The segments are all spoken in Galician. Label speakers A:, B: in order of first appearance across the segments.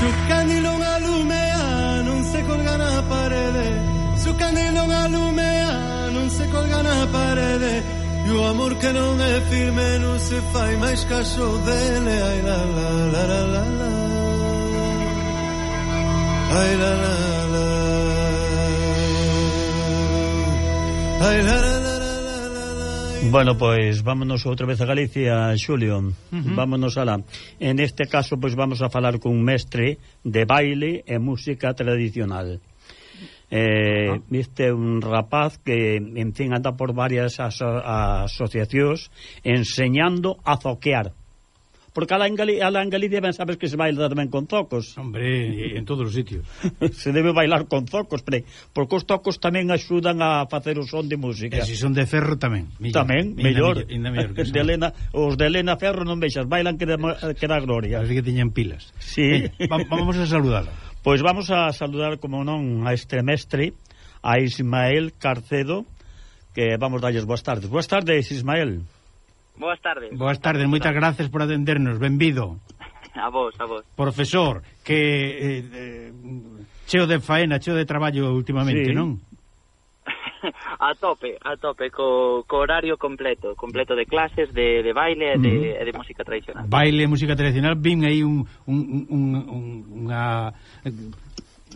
A: Su candilo alumea, non se colga na parede. Su candilo alumea, non se colga na parede. E o amor que non é firme non se fai máis caso dele. Ai la la la la la la. Ai la la la. Ai la la la.
B: Bueno, pois vámonos outra vez a Galicia, Xulio. Uh -huh. Vámonos alá. En este caso, pois vamos a falar con un mestre de baile e música tradicional. Eh, este -huh. un rapaz que, en fin, anda por varias aso asociacións enseñando a zoquear porque alá en, Gali, alá en Galicia ben sabes que se baila tamén con zocos.
C: Hombre, en todos os sitios.
B: se debe bailar con zocos, pre, porque os tocos tamén axudan a facer o son de música.
C: E se son de ferro tamén. Millor,
B: tamén, mellor.
C: Ainda mellor que son.
B: de Elena, os de Elena Ferro non vexas bailan que, de, que da gloria.
C: Así que teñen pilas.
B: Sí.
C: Venga, vamos a saludar
B: Pois pues vamos a saludar, como non, a este mestre, a Ismael Carcedo, que vamos dalles boas tardes. Boas tardes, Ismael.
D: Boas tardes.
C: Boas tardes, moitas gracias por atendernos, benvido.
D: A vos, a vos.
C: Profesor, que eh, eh, cheo de faena, cheo de traballo últimamente,
B: sí.
C: non?
D: a tope, a tope, co, co horario completo, completo de clases, de, de baile e de, mm. de música tradicional.
C: Baile e música tradicional, vin aí un, un, un, un, unha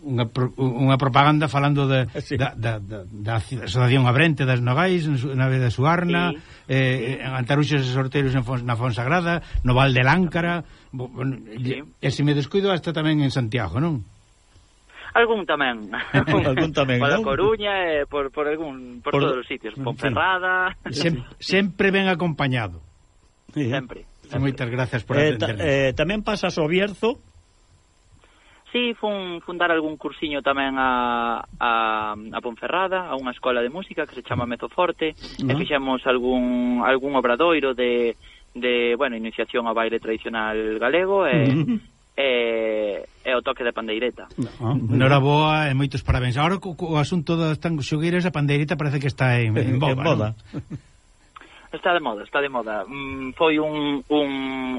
C: unha, unha propaganda falando de, eh,
B: sí.
C: da, da, da, da Asociación Abrente das Nogais na Veda Suarna
D: sí.
C: eh, sí. en Antaruxos e Sorteiros en Fons, na Fonsagrada no Val de Láncara bo, bueno,
D: sí.
C: e, se me descuido hasta tamén en Santiago, non?
D: Algún tamén.
B: algún tamén,
D: Por a Coruña, eh, por, por, algún, por,
B: por
D: todos os sitios. Ponferrada...
C: Sem, sempre ben acompañado.
B: Sí.
D: Sempre.
C: sempre. Moitas gracias por
B: eh,
C: atendernos.
B: Ta, eh, tamén pasas o Bierzo
D: Sí, fun fundar algún cursiño tamén a, a, a Ponferrada, a unha escola de música que se chama Mezoforte, no.
B: e
D: fixemos algún, algún obradoiro de, de, bueno, iniciación ao baile tradicional galego e, e, e o toque de pandeireta.
B: No, ah,
C: Noraboa e moitos parabéns. Agora o, o asunto das tangoxugueiras, a pandeireta parece que está en, en boga.
B: en boda.
D: Está de moda, está de moda. Mm, foi un, un,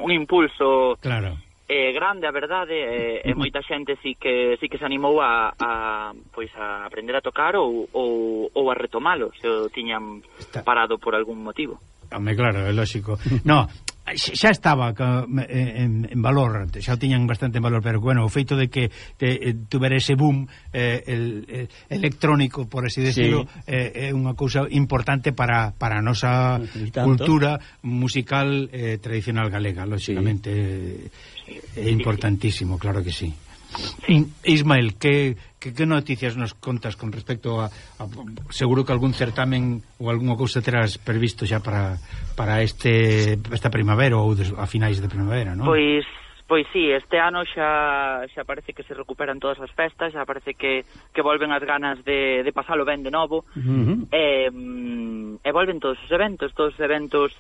D: un impulso
C: claro
D: eh, grande, a verdade, e, e moita xente si que si que se animou a, a pois a aprender a tocar ou, ou, ou a retomalo, se o tiñan parado por algún motivo.
C: Home, claro, é lógico. No, xa estaba en, en valor, xa o tiñan bastante en valor, pero bueno, o feito de que te, eh, tuver ese boom eh, el, el, electrónico, por así decirlo,
B: sí.
C: eh, é unha cousa importante para, para a nosa cultura musical eh, tradicional galega, lóxicamente sí. é importantísimo, claro que sí. Ismael, que, que, que noticias nos contas con respecto a, a seguro que algún certamen ou algunha cousa terás previsto xa para, para este esta primavera ou des, a finais de primavera, non?
D: Pois Pois sí, este ano xa xa parece que se recuperan todas as festas, xa parece que, que volven as ganas de, de pasalo ben de novo.
B: Uh
D: -huh. e, e volven todos os eventos, todos os eventos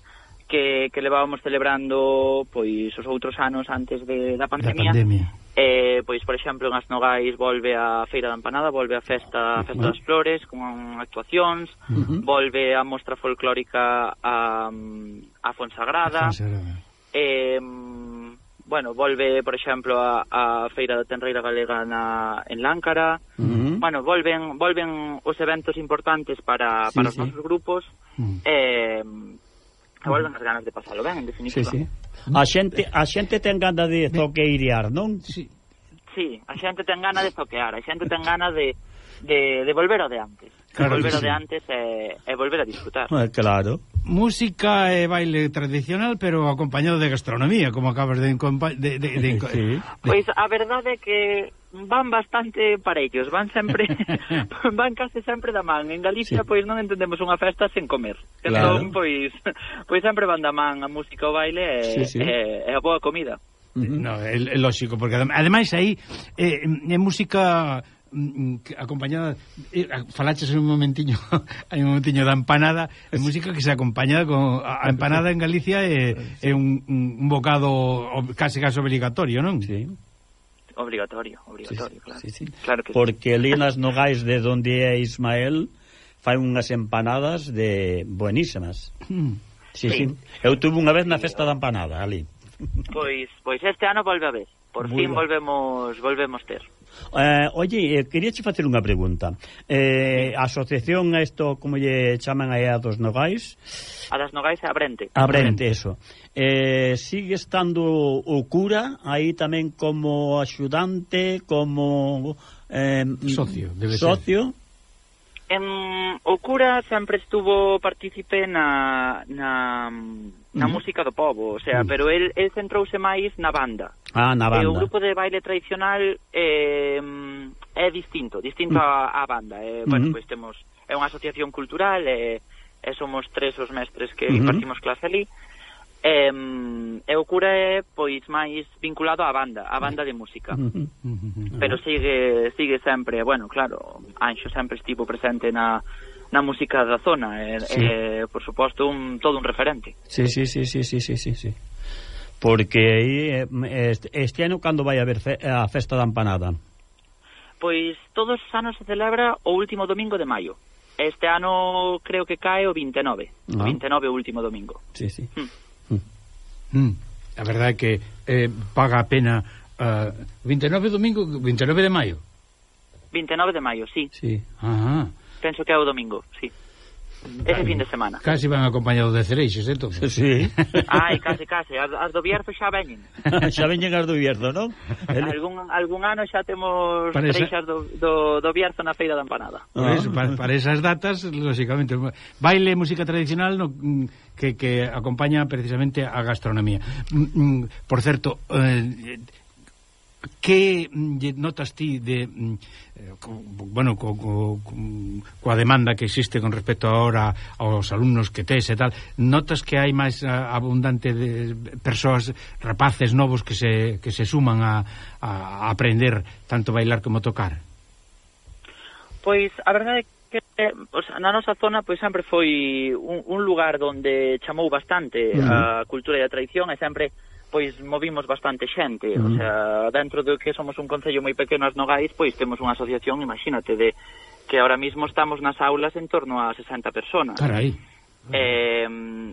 D: que, que levábamos celebrando pois os outros anos antes de, da pandemia.
C: Da
D: pandemia. Eh, pois, por exemplo, en Asnogais volve a Feira da Empanada, volve a Festa, a Festa das Flores, con actuacións,
B: uh -huh.
D: volve a Mostra Folclórica a, a Fonsagrada,
C: Fonsagrada.
D: Eh, bueno, volve, por exemplo, a, a Feira da Tenreira Galega na, en Láncara.
B: Uh -huh.
D: Bueno, volven volven os eventos importantes para, para os
B: sí.
D: nosos grupos.
C: Uh
D: -huh. eh, volven as ganas de pasalo ben, en definitiva.
B: Sí, sí. A xente, a xente ten gana de toqueirear, non?
C: Sí.
D: sí, a xente ten gana de toquear, a xente ten gana de, de, de volver ao de antes
C: claro
D: volver sí. de antes e, e volver a disfrutar.
B: Eh, claro.
C: Música e baile tradicional, pero acompañado de gastronomía, como acabas de... de, de, de
B: sí.
D: Pois a verdade é que van bastante parellos, van sempre van case sempre da man. En Galicia
B: sí.
D: pois non entendemos unha festa sen comer.
B: Entón, claro.
D: Entón pois pois sempre van da man a música, o baile e,
B: sí, sí.
D: e, e a boa comida.
B: Uh -huh.
C: No, é, é lógico, porque ademais aí é, é música Mm, acompañada eh, falaches un momentiño hai un momentiño da empanada é música que se acompaña con a empanada en Galicia é, é un, un bocado case case obligatorio, non?
B: Sí.
D: Obligatorio, obligatorio, sí, claro.
B: Sí, sí.
D: claro que
B: Porque sí. Linas Nogais de donde é Ismael fai unhas empanadas de buenísimas.
C: Mm.
B: Sí, sí.
D: sí.
B: Eu tuve unha vez na festa da empanada ali.
D: Pois, pois este ano volve a ver. Por
B: Muy
D: fin volvemos volvemos ter.
B: Eh, oye, eh, quería che facer unha pregunta. Eh, a asociación a isto, como lle chaman aí a dos Nogais?
D: A das Nogais a Brente.
B: A Brente, eso. Eh, sigue estando o cura aí tamén como axudante, como... Eh,
C: socio, debe
B: socio.
D: ser. Em, o cura sempre estuvo partícipe na, na na música do povo, o sea,
B: mm.
D: pero el, el centrouse máis na banda.
B: Ah, na banda.
D: E o grupo de baile tradicional eh, é distinto, distinto á mm. A, a banda. Eh, bueno,
B: mm
D: pois temos é unha asociación cultural e, eh, e somos tres os mestres que
B: mm
D: impartimos clase ali. E, eh, e o cura é pois máis vinculado á banda, á banda de música. Pero sigue sigue sempre, bueno, claro, Anxo sempre estivo presente na na música da zona e,
B: sí.
D: e por suposto un todo un referente.
B: Sí, sí, sí, sí, sí, sí, sí. sí. Porque aí eh, este ano cando vai haber fe, a festa da empanada?
D: Pois todos os anos se celebra o último domingo de maio. Este ano creo que cae o 29,
B: ah.
D: 29 o último domingo.
B: Sí, sí.
D: Mm.
C: mm. Mm. A verdade é que eh, paga a pena eh, uh, 29 domingo, 29 de maio.
D: 29 de maio, sí.
B: Sí,
C: ajá
D: penso que é o domingo, sí. Ese fin de semana.
C: Casi van acompañados de cereixes, entón.
B: Sí.
D: Ai, case, case. As, as do Bierzo xa veñen.
B: xa veñen as do Bierzo, non?
D: Algún, algún ano xa temos
C: Parece...
D: cereixas do, do, do Bierzo na Feira da Empanada.
B: Ah.
C: Por eso, para, para esas datas, lóxicamente. Baile, música tradicional, no, mm, que, que acompaña precisamente a gastronomía. Mm, mm, por certo, eh, que mm, notas ti de mm, eh, co, bueno, co, co, coa demanda que existe con respecto ahora aos alumnos que tes e tal, notas que hai máis eh, abundante de persoas rapaces novos que se, que se suman a, a aprender tanto bailar como tocar?
D: Pois a verdade é que o sea, na nosa zona pois sempre foi un, un lugar onde chamou bastante
B: uh -huh.
D: a cultura e a tradición e sempre pois movimos bastante xente, uh -huh. o
B: mm.
D: sea, dentro do que somos un concello moi pequeno as Nogais, pois temos unha asociación, imagínate, de que ahora mismo estamos nas aulas en torno a 60 personas.
C: Carai.
D: Eh,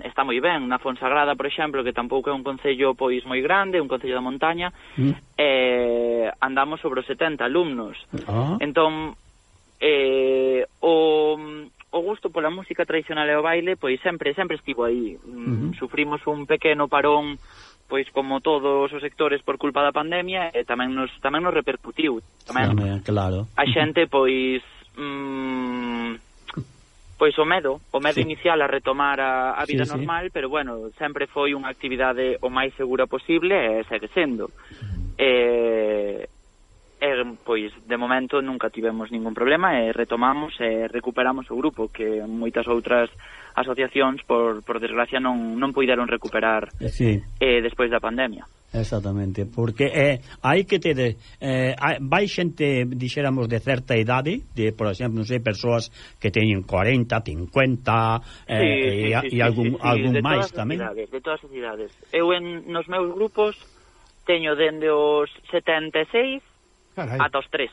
D: está moi ben, na Fonsagrada, por exemplo, que tampouco é un concello pois moi grande, un concello da montaña,
B: mm.
D: eh, andamos sobre os 70 alumnos.
B: Ah.
D: Entón, eh, o, o gusto pola música tradicional e o baile, pois sempre sempre estivo aí. Mm,
B: uh.
D: Sufrimos un pequeno parón pois como todos os sectores por culpa da pandemia, e tamén nos tamén nos repercutiu. Tamén,
B: tamén claro.
D: A xente pois mm, pois o medo, o medo
B: sí.
D: inicial a retomar a, a vida
B: sí,
D: normal, sí. pero bueno, sempre foi unha actividade o máis segura posible e segue sendo. E, eh, e, pois de momento nunca tivemos ningún problema e retomamos e recuperamos o grupo que moitas outras asociacións por, por desgracia non, non puideron recuperar
B: eh, sí.
D: eh, despois da pandemia.
B: Exactamente, porque eh, hai que ter eh, vai xente, dixéramos, de certa idade, de, por exemplo, non sei, persoas que teñen 40, 50 eh, sí, sí, e, sí, e algún,
D: sí,
B: sí,
D: algún máis
B: tamén.
D: De todas as idades. Eu en, nos meus grupos teño dende os 76
C: Carai.
D: ata os tres.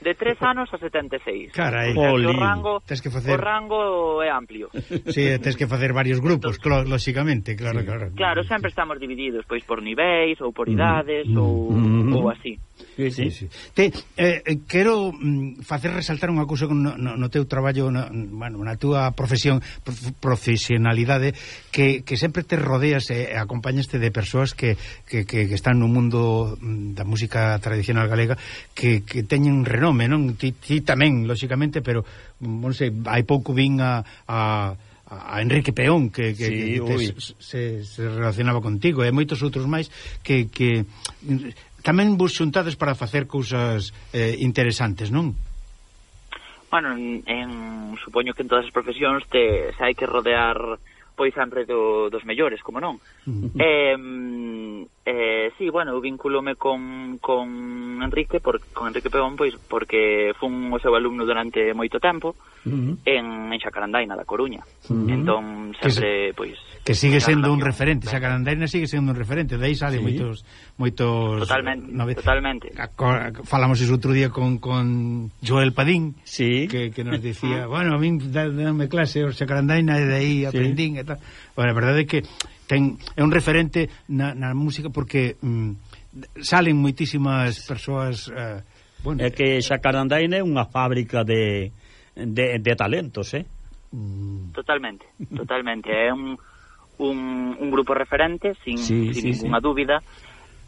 D: De tres anos a 76.
C: Carai,
D: o rango,
C: tes que facer...
D: o rango é amplio.
C: Sí, tens que facer varios entón- grupos, Entonces, lóxicamente, claro, sí. claro.
D: Claro, sempre estamos divididos, pois por niveis, ou por mm. idades, mm, ou,
B: mm,
D: ou así.
B: Sí, sí.
C: sí. Te, eh, quero mm, facer resaltar unha cousa no, no, no teu traballo, na, bueno, na túa profesión, prof, profesionalidade, que, que sempre te rodeas e eh, acompañaste de persoas que, que, que, que están no mundo mm, da música tradicional galega que, que teñen renome, non? Ti, ti tamén, lóxicamente, pero, mm, non sei, hai pouco vin a... a a Enrique Peón que, que,
B: sí,
C: que te, se, se relacionaba contigo e moitos outros máis que, que tamén vos xuntades para facer cousas eh, interesantes, non?
D: Bueno, en, en, supoño que en todas as profesións te, se hai que rodear pois sempre do, dos mellores, como non. Uh eh, Eh, sí, bueno, eu vinculome con, con Enrique por, con Enrique Pegón pois porque fun o seu alumno durante moito tempo
B: uh -huh.
D: en, en Xacarandaina da Coruña. Uh
C: -huh. Entón
D: sempre que, pois
C: que sigue sendo un referente, Xacarandaina sigue sendo un referente, de aí sale
B: sí.
C: moitos moitos
D: Totalmente,
C: nove...
D: totalmente.
C: Falamos iso outro día con, con Joel Padín,
B: sí.
C: que, que nos dicía, bueno, a min dame clase o Xacarandaina e de aí aprendín sí. e tal. Bueno, a verdade é que ten é un referente na, na música porque mm, salen moitísimas persoas eh,
B: bueno, É que Xacarandaina é unha fábrica de, de, de talentos, eh?
D: Mm. Totalmente, totalmente, é un un, un grupo referente sin, sí, sin sí, ninguna sí. dúbida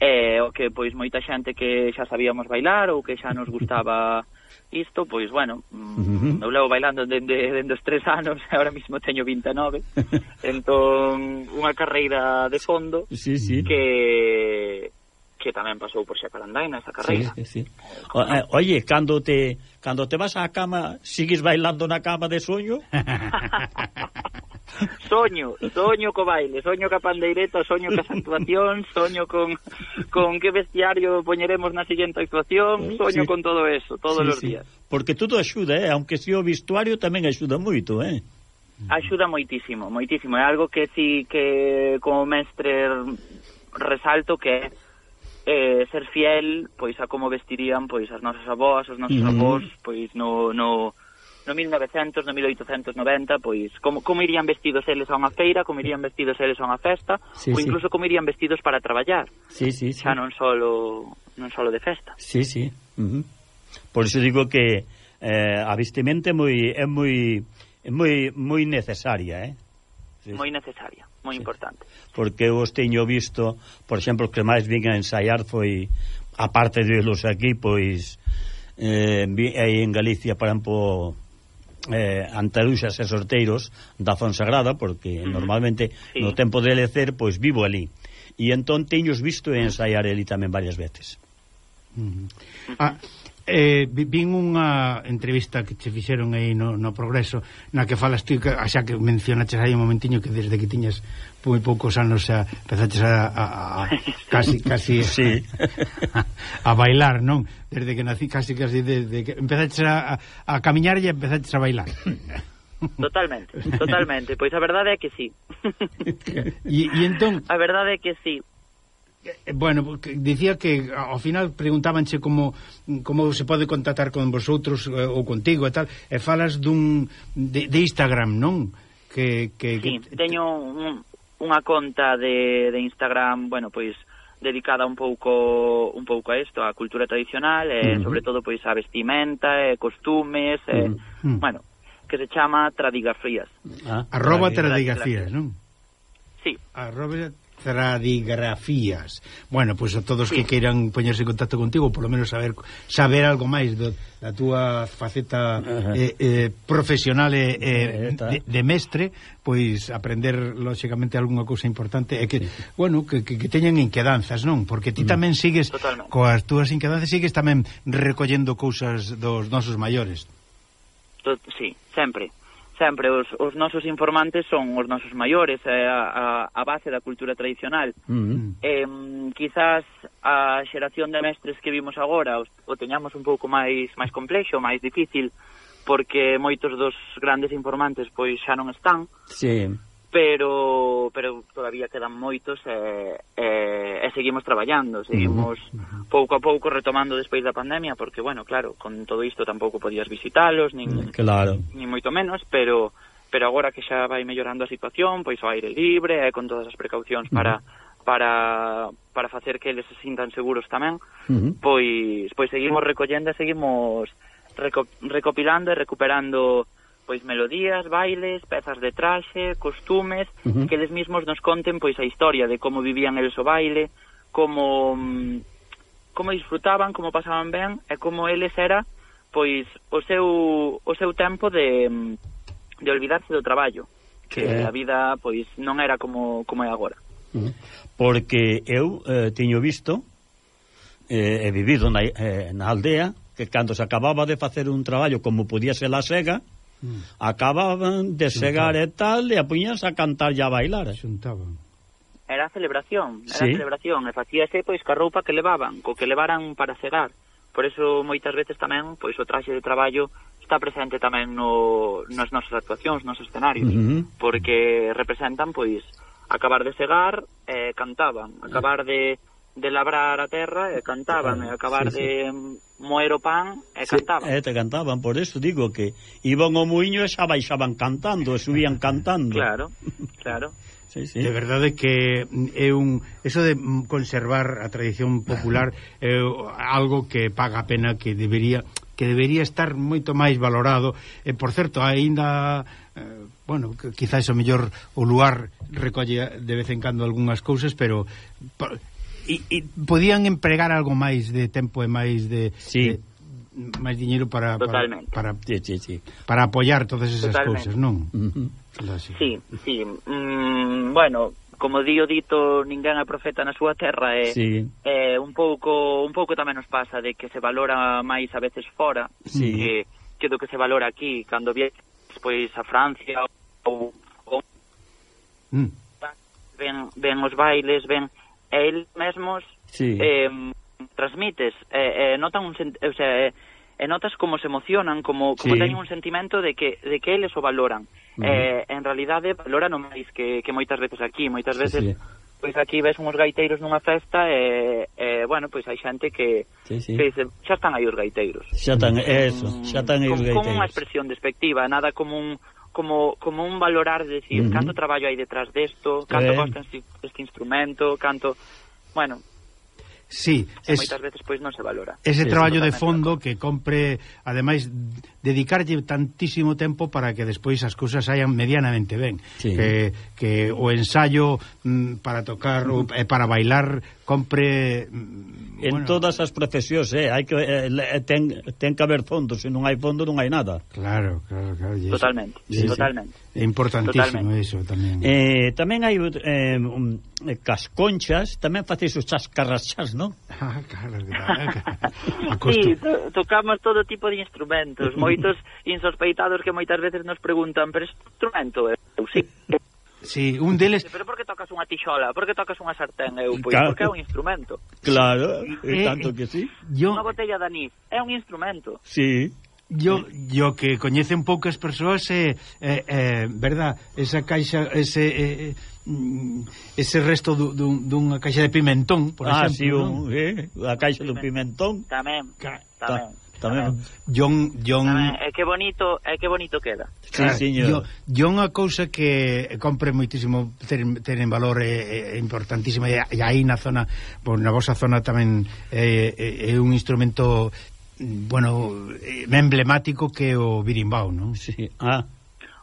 D: eh, o que pois moita xente que xa sabíamos bailar ou que xa nos gustaba Isto, pois, bueno, mm, uh -huh. eu levo bailando dende, dende os tres anos, agora mismo teño 29, entón, unha carreira de fondo
B: sí, sí.
D: que que tamén pasou por Xacarandaina esa carreira.
B: Sí, sí, sí. O, eh, oye, cando te cando te vas á cama, sigues bailando na cama de soño?
D: soño, soño co baile, soño ca pandeireta, soño ca actuación, soño con con que bestiario poñeremos na seguinte actuación, eh, soño sí. con todo eso, todos sí, os sí. días.
B: Porque todo axuda, eh? aunque si o vestuario tamén axuda moito, eh?
D: Axuda moitísimo, moitísimo. É algo que si que como mestre resalto que é eh, ser fiel pois a como vestirían pois as nosas avós, os nosos mm -hmm. avós, pois no, no, no 1900, no 1890, pois como, como irían vestidos eles a unha feira, como irían vestidos eles a unha festa, sí, ou incluso sí. como irían vestidos para traballar.
B: Sí, sí, sí.
D: Xa non solo non solo de festa.
B: Sí, sí. Uh -huh. Por iso digo que eh, a vestimenta é moi é moi é moi moi necesaria, eh?
D: Sí. Moi necesaria moi importante.
B: Porque eu os teño visto, por exemplo, que máis vin a ensaiar foi a parte de los aquí, pois eh, aí en Galicia, por exemplo, eh, antaruxas e sorteiros da Fonsagrada, porque uh -huh. normalmente sí. no tempo de lecer, pois vivo ali. E entón teños visto ensaiar ali tamén varias veces.
C: Uh -huh. Uh -huh. Ah, Eh, vin unha entrevista que che fixeron aí no, no Progreso na que falas tú, xa que mencionaches aí un momentiño que desde que tiñas moi poucos anos xa empezaches a, a, a casi casi
B: sí.
C: a, a bailar, non? Desde que nací casi casi desde que empezaches a, a, a camiñar e empezaches a bailar.
D: Totalmente, totalmente, pois a verdade é que sí.
C: E, e entón
D: A verdade é que sí.
C: Eh, bueno, porque dicía que ao final preguntábanche como como se pode contactar con vosotros eh, ou contigo e tal, e falas dun de, de Instagram, non?
D: Que, que, sí, que... teño un, unha conta de, de Instagram, bueno, pois dedicada un pouco un pouco a isto, a cultura tradicional e uh -huh. sobre todo pois a vestimenta e costumes, e, uh -huh. Mm. bueno, que se chama Tradigafrías.
C: Ah, arroba Tradigafrías, non?
D: Sí.
C: Arroba tradigrafías. Bueno, pois pues a todos que queiran poñerse en contacto contigo, por lo menos saber saber algo máis do, da túa faceta eh, eh, profesional e eh, eh, eh, eh de, de mestre, pois aprender lógicamente algunha cousa importante é que, sí. bueno, que, que, que teñan inquedanzas, non? Porque ti mm. tamén sigues
D: Totalmente.
C: coas túas inquedanzas sigues tamén recollendo cousas dos nosos maiores.
D: Sí, sempre sempre os, os nosos informantes son os nosos maiores, é a, a, a base da cultura tradicional. Mm. Eh, quizás a xeración de mestres que vimos agora os, o teñamos un pouco máis máis complexo, máis difícil, porque moitos dos grandes informantes pois xa non están.
B: Sí
D: pero pero todavía quedan moitos e, e, e seguimos traballando, seguimos uh -huh. pouco a pouco retomando despois da pandemia, porque, bueno, claro, con todo isto tampouco podías visitalos, nin,
B: claro.
D: nin moito menos, pero pero agora que xa vai mellorando a situación, pois o aire libre, e con todas as precaucións para... Uh -huh para para facer que eles se sintan seguros tamén, uh -huh. pois pois seguimos recollendo, seguimos reco recopilando e recuperando pois melodías, bailes, pezas de traxe, costumes, uh -huh. que eles mesmos nos conten pois a historia de como vivían eles o baile, como mm, como disfrutaban, como pasaban ben e como eles era pois o seu o seu tempo de mm, de olvidarse do traballo, que, eh. a vida pois non era como como é agora.
B: Uh -huh. Porque eu eh, teño visto eh, e vivido na, eh, na aldea que cando se acababa de facer un traballo como podía ser a sega mm. acababan de segar e tal e apuñanse a cantar e a bailar. Eh.
C: Xuntaban.
D: Era a celebración, era sí. a celebración, e facíase pois ca roupa que levaban, co que levaran para segar. Por eso moitas veces tamén pois o traxe de traballo está presente tamén no, nas nosas actuacións, nos escenarios, uh -huh. porque representan pois acabar de segar, eh, cantaban, acabar de de labrar a terra e cantaban e acabar sí, sí. de moer o pan e sí, cantaban.
B: E te cantaban, por eso digo que iban ao muiño e xa baixaban cantando, e subían cantando.
D: Claro, claro.
B: Sí, sí.
C: De verdade que é un eso de conservar a tradición popular é algo que paga a pena que debería que debería estar moito máis valorado e por certo aínda eh, bueno, quizás o mellor o luar recolle de vez en cando algunhas cousas, pero e, e podían empregar algo máis de tempo e máis de,
B: sí.
C: de máis diñeiro para para,
D: Totalmente.
C: para
B: sí, sí, sí.
C: para apoiar todas esas
D: Totalmente.
C: cousas, non?
B: Uh
C: -huh.
D: Sí, sí. Mm, bueno, como di o dito, ninguén é profeta na súa terra e
B: sí.
D: eh, un pouco un pouco tamén nos pasa de que se valora máis a veces fora
B: sí.
D: que, que do que se valora aquí cando vies pois a Francia ou, ou
C: mm.
D: ven, ven os bailes, ven e eles mesmos
B: sí.
D: eh, transmites, eh, eh, notan un, o sea, eh, e notas como se emocionan, como, como
B: sí.
D: teñen un sentimento de que, de que eles o valoran.
B: Uh -huh.
D: eh, en realidade, eh, valoran o máis que, que moitas veces aquí. Moitas veces,
B: sí, sí.
D: pois aquí ves uns gaiteiros nunha festa e, e bueno, pois hai xente que,
B: sí, sí.
D: que dice, xa están aí os gaiteiros.
B: Xa están, eso,
D: mm,
B: xa están aí os
D: gaiteiros. Como unha expresión despectiva, nada como un como, como un valorar de decir
B: uh -huh.
D: canto traballo hai detrás desto, canto
B: eh.
D: costa este, este instrumento, canto... Bueno,
C: Sí,
D: e
C: es,
D: moitas veces pois non se valora.
C: Ese traballo de fondo que compre, ademais dedicarlle tantísimo tempo para que despois as cousas saian medianamente ben.
B: Sí.
C: Que, que o ensayo mm, para tocar ou mm. Eh, para bailar compre mm,
B: En
C: bueno,
B: todas as profesións, eh, hai que eh, eh ten ten que haber fondos, se non hai fondo non hai nada.
C: Claro, claro, claro.
D: Totalmente,
C: sí,
D: totalmente. Sí.
C: É importantísimo
D: Totalmente.
C: iso tamén.
B: Eh, tamén hai eh, um, eh, casconchas, tamén facéis os chascarrachas, non?
C: Ah, claro, claro. Eh,
D: sí, to tocamos todo tipo de instrumentos, moitos insospeitados que moitas veces nos preguntan, pero este instrumento é eu, sí.
C: Sí, un deles...
D: Pero por que tocas unha tixola? Por que tocas unha sartén? Eu, pois,
B: claro.
D: porque é un instrumento.
B: Claro,
C: e
B: eh, tanto que sí.
C: Yo...
D: Unha botella de anís, é un instrumento.
B: Sí.
C: Yo, yo que coñecen poucas persoas é, eh, eh, verdad, esa caixa, ese... Eh, ese resto du, dun, dunha caixa de pimentón, por
B: ah,
C: exemplo.
B: Sí, un, ¿no? eh, a caixa do pimentón.
D: Tamén,
C: Ca
D: tamén.
B: Tamén.
C: John, John...
D: Tamén, é que bonito, é que bonito queda.
B: Sí, claro, señor.
C: Yo, John a cousa que compre moitísimo ter, ter en valor é, é importantísima e, e aí na zona, pois na vosa zona tamén é, é, é un instrumento bueno, eh, emblemático que o Birimbao, non?
B: Sí. Ah.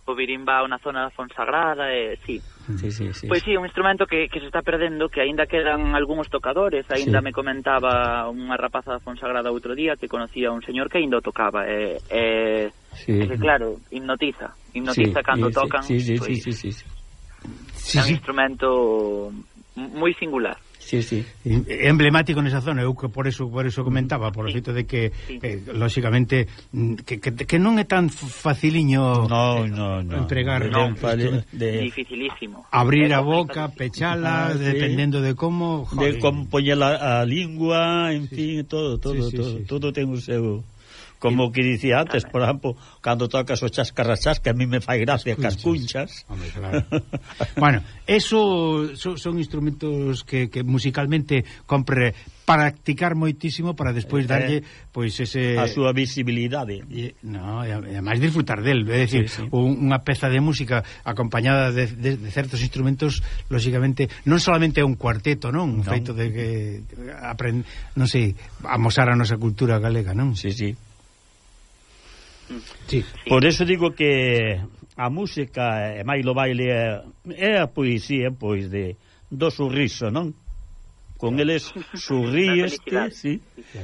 D: O Birimbao na zona da Fonsagrada, eh, sí.
B: Sí, sí, sí.
D: Pois sí, un instrumento que, que se está perdendo, que aínda quedan algúns tocadores, aínda
B: sí.
D: me comentaba unha rapaza da Fonsagrada outro día que conocía un señor que aínda o tocaba, eh, eh,
B: sí.
D: que, claro, hipnotiza, hipnotiza
B: sí,
D: cando
B: sí,
D: tocan.
B: Sí, sí, pues,
D: sí,
B: sí, sí, sí.
C: Sí,
D: é un
C: sí.
D: instrumento moi singular
B: sí, sí.
C: emblemático nesa zona, eu que por eso por eso comentaba, por
D: sí, o
C: feito de que
D: sí.
C: eh, lóxicamente mm, que, que, que non é tan faciliño
B: no, no, eh, no.
C: empregar no,
B: de, de,
D: dificilísimo.
C: Abrir a boca, pechala,
B: ah, sí.
C: dependendo de como, joder.
B: de como poñer a, a lingua, en sí. fin, todo, todo,
C: sí, sí,
B: todo,
C: sí,
B: todo ten o seu Como que dicía antes, por exemplo, cando tocas o chascarrachas, que a mí me fai gracia cascunchas.
C: Hombre, claro. bueno, eso so, son instrumentos que, que musicalmente compre practicar moitísimo para despois
B: eh,
C: darlle eh, pois ese
B: a súa visibilidade.
C: E, no, e ademais disfrutar del, é dicir,
B: sí, sí.
C: unha peza de música acompañada de, de, de certos instrumentos, lógicamente, non solamente é un cuarteto, non, un
B: non.
C: feito de que aprend, non sei, amosar a nosa cultura galega, non?
B: Sí, sí.
C: Sí.
B: Por eso digo que a música e máis o baile é a poesía pois de do sorriso, non? Con eles sorríeste, sí,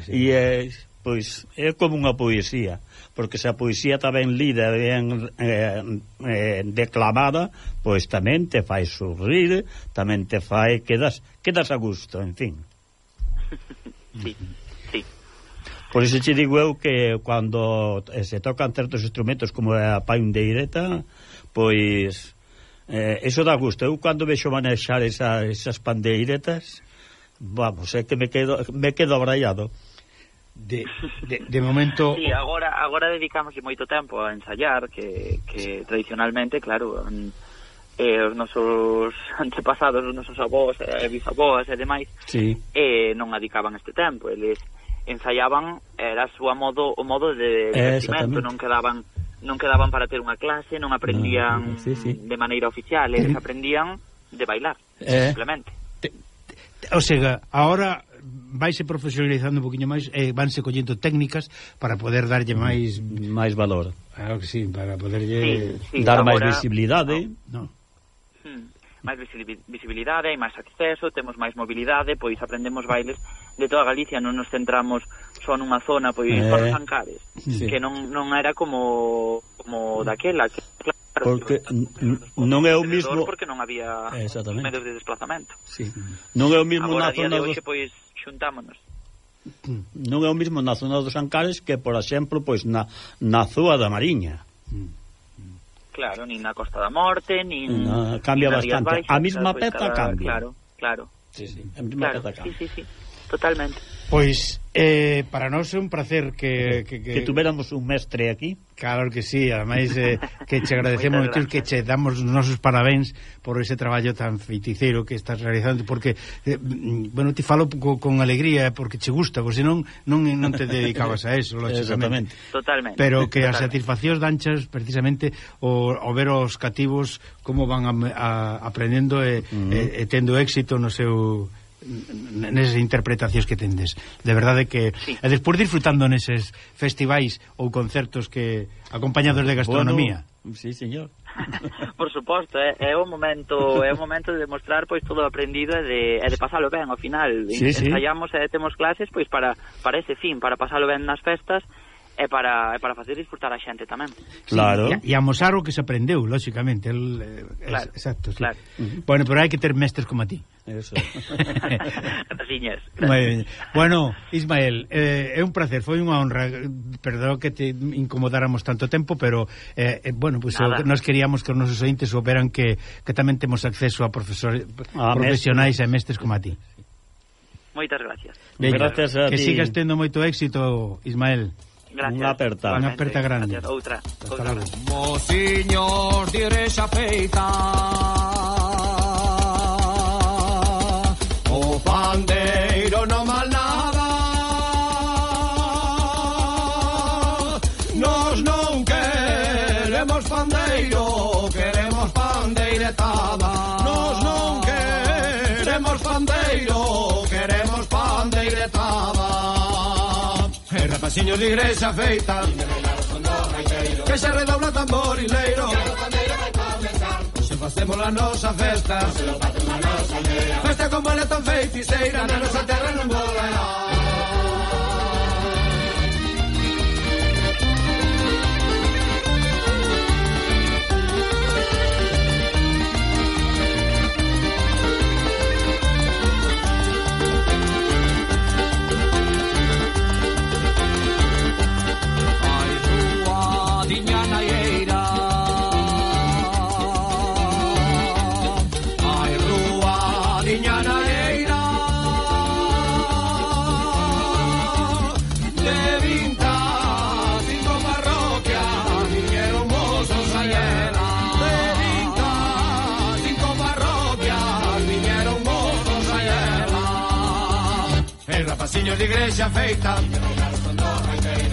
B: e é, pois é como unha poesía, porque se a poesía está ben lida, ben eh, eh, declamada, pois tamén te fai sorrir, tamén te fai quedas quedas a gusto, en fin.
D: Sí.
B: Por iso che digo eu que cando eh, se tocan certos instrumentos como a pandeireta, pois eh, eso dá gusto. Eu cando vexo manexar esa, esas pandeiretas, vamos, é que me quedo me quedo abraiado.
C: De, de, de momento
D: sí, agora agora dedicamos moito tempo a ensayar que, que tradicionalmente, claro, mm, eh, os nosos antepasados, os nosos avós, eh, bisavós e demais,
B: sí.
D: eh, non adicaban este tempo, eles ensaiaban era a súa modo o modo de divertimento, non quedaban non quedaban para ter unha clase, non aprendían
B: no, sí, sí.
D: de maneira oficial, eles aprendían de bailar,
B: eh,
D: simplemente.
C: Te, te, o sea, ahora vaise profesionalizando un poquinho máis e eh, vanse collendo técnicas para poder darlle mm, máis
B: máis valor.
C: Claro que sí, para poderlle
D: sí, sí,
B: dar máis visibilidade.
C: No. no.
D: Hmm máis visibilidade, hai máis acceso, temos máis mobilidade, pois aprendemos bailes de toda Galicia, non nos centramos só nunha zona, pois
B: eh,
D: só nos Ancares,
B: sí.
D: que non, non era como como daquela, que claro,
B: porque non é o mismo
D: porque non había medios de desplazamento.
B: Sí. Non é o mismo
D: Agora,
B: na zona dos...
D: hoxe, pois xuntámonos.
B: Non é o mismo na zona dos Ancares que, por exemplo, pois na na Zúa da Mariña. Mm.
D: Claro, nin na Costa da Morte, nin...
B: No, cambia
D: nin
B: bastante.
D: Baixas,
B: a mesma peta cambia.
D: Claro, claro.
B: Sí, sí, a mesma
D: claro,
B: peta cambia.
D: Sí, sí, sí, totalmente.
C: Pois eh, para nós é un placer que, que,
B: que... que tuveramos un mestre aquí.
C: Claro que sí, ademais eh, que che agradecemos moitos que che damos os nosos parabéns por ese traballo tan feiticeiro que estás realizando porque eh, mm, bueno, te falo co, con alegría eh, porque che gusta, porque senón non non te dedicabas a eso, lógicamente.
D: Totalmente.
C: Pero que as satisfaccións danchas precisamente o, o ver os cativos como van a, a, aprendendo e, uh -huh. e, e tendo éxito no seu nesas interpretacións que tendes. De verdade que
D: sí.
C: e despois disfrutando neses festivais ou concertos que acompañados de gastronomía.
B: Bueno, sí, señor.
D: Por suposto, é, é o momento, é o momento de demostrar pois todo o aprendido e de e de pasalo ben ao final.
B: Sí,
D: Ensayamos sí. e temos clases pois para para ese fin, para pasalo ben nas festas é para, é para facer disfrutar a xente tamén.
B: Claro.
C: E, e amosar o que se aprendeu, lóxicamente. El, eh,
D: claro,
C: es, exacto, sí.
D: claro.
C: Bueno, pero hai que ter mestres como a ti.
B: Eso.
D: Graciñas.
C: bueno, Ismael, eh, é un placer, foi unha honra. Perdón que te incomodáramos tanto tempo, pero, eh, eh bueno, pues,
D: Nada.
C: queríamos que os nosos ointes souberan que, que tamén temos acceso a, profesores
B: a
C: profesionais mestre. e mestres como a ti.
D: Moitas gracias.
C: Veña,
B: gracias a
C: que
B: ti.
C: sigas tendo moito éxito, Ismael.
D: Gràcies.
B: Una aperta.
C: Una aperta gran.
D: Gràcies. Outra. Outra.
E: Mociños diré xafeita O oh, pandeiro no mal Pasiños de igrexa feita. Que se redobla tamborileiro Se facemos a nosa festa. Festa como ela tan feiticeira Na nosa terra non volará Pasiños de igrexa feita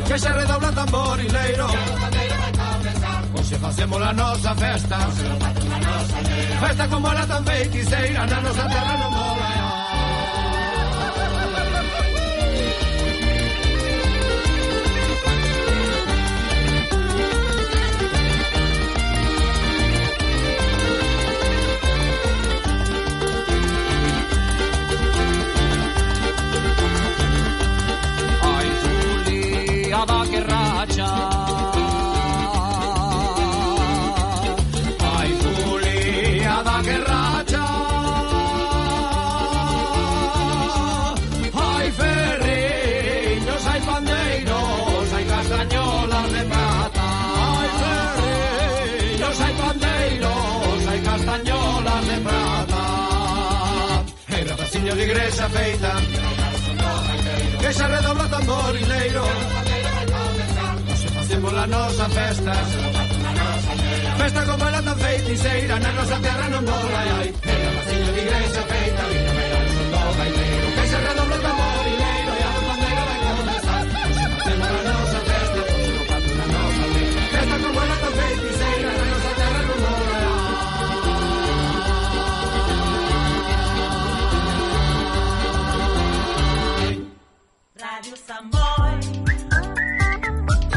E: Que se redobla tamborileiro Hoxe facemos a nosa festa Festa como la tan feiticeira Na nosa terra non camiño de igrexa feita Que se redobra tamborileiro Se facemos a nosa festa Festa como ela tan feiticeira Na nosa terra non bola ai. Era pasillo de igrexa feita.